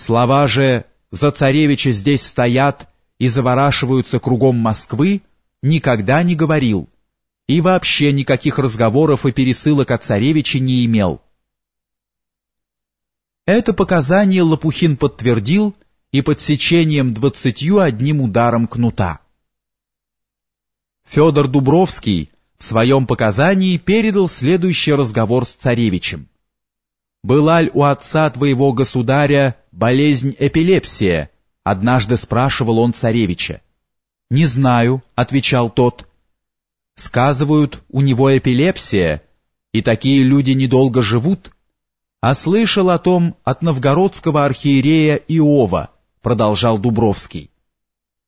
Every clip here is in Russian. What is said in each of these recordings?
Слова же «за царевича здесь стоят» и заворашиваются кругом Москвы никогда не говорил и вообще никаких разговоров и пересылок о царевиче не имел. Это показание Лопухин подтвердил и подсечением двадцатью одним ударом кнута. Федор Дубровский в своем показании передал следующий разговор с царевичем. «Была ли у отца твоего государя болезнь эпилепсия?» Однажды спрашивал он царевича. «Не знаю», — отвечал тот. «Сказывают, у него эпилепсия, и такие люди недолго живут». «А слышал о том от новгородского архиерея Иова», — продолжал Дубровский.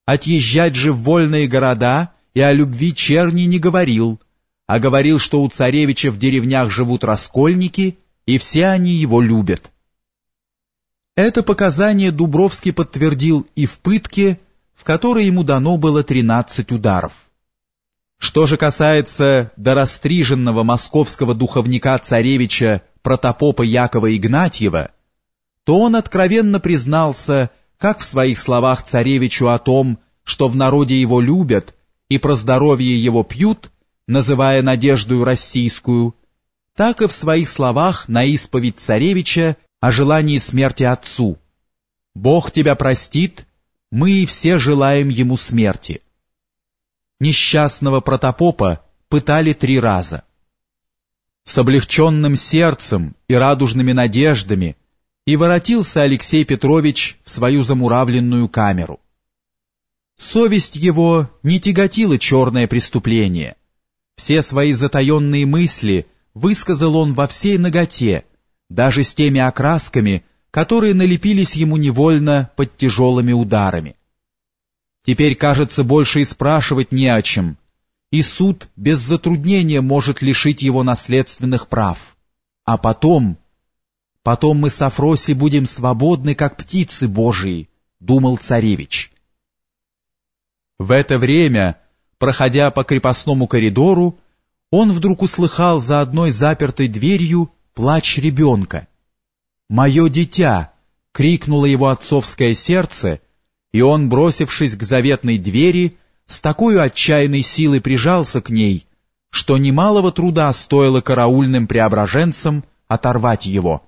«Отъезжать же в вольные города и о любви черни не говорил, а говорил, что у царевича в деревнях живут раскольники, и все они его любят. Это показание Дубровский подтвердил и в пытке, в которой ему дано было 13 ударов. Что же касается дорастриженного московского духовника-царевича протопопа Якова Игнатьева, то он откровенно признался как в своих словах царевичу о том, что в народе его любят и про здоровье его пьют, называя надеждою российскую, так и в своих словах на исповедь царевича о желании смерти отцу. «Бог тебя простит, мы и все желаем ему смерти». Несчастного протопопа пытали три раза. С облегченным сердцем и радужными надеждами и воротился Алексей Петрович в свою замуравленную камеру. Совесть его не тяготила черное преступление. Все свои затаенные мысли высказал он во всей наготе, даже с теми окрасками, которые налепились ему невольно под тяжелыми ударами. Теперь, кажется, больше и спрашивать не о чем, и суд без затруднения может лишить его наследственных прав. А потом... Потом мы с Афроси будем свободны, как птицы Божии, думал царевич. В это время, проходя по крепостному коридору, он вдруг услыхал за одной запертой дверью плач ребенка. «Мое дитя!» — крикнуло его отцовское сердце, и он, бросившись к заветной двери, с такой отчаянной силой прижался к ней, что немалого труда стоило караульным преображенцам оторвать его.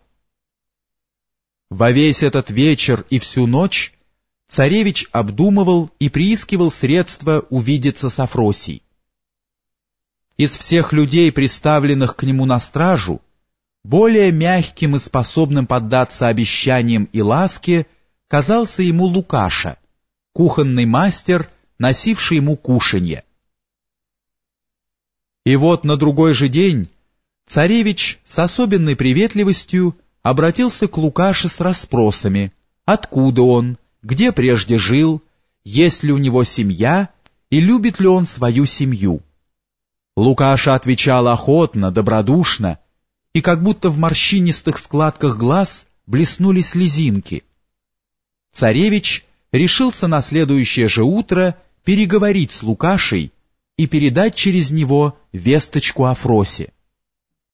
Во весь этот вечер и всю ночь царевич обдумывал и приискивал средства увидеться с Афросией. Из всех людей, приставленных к нему на стражу, более мягким и способным поддаться обещаниям и ласке казался ему Лукаша, кухонный мастер, носивший ему кушанье. И вот на другой же день царевич с особенной приветливостью обратился к Лукаше с расспросами, откуда он, где прежде жил, есть ли у него семья и любит ли он свою семью. Лукаша отвечал охотно, добродушно, и как будто в морщинистых складках глаз блеснули слезинки. Царевич решился на следующее же утро переговорить с Лукашей и передать через него весточку о Фросе.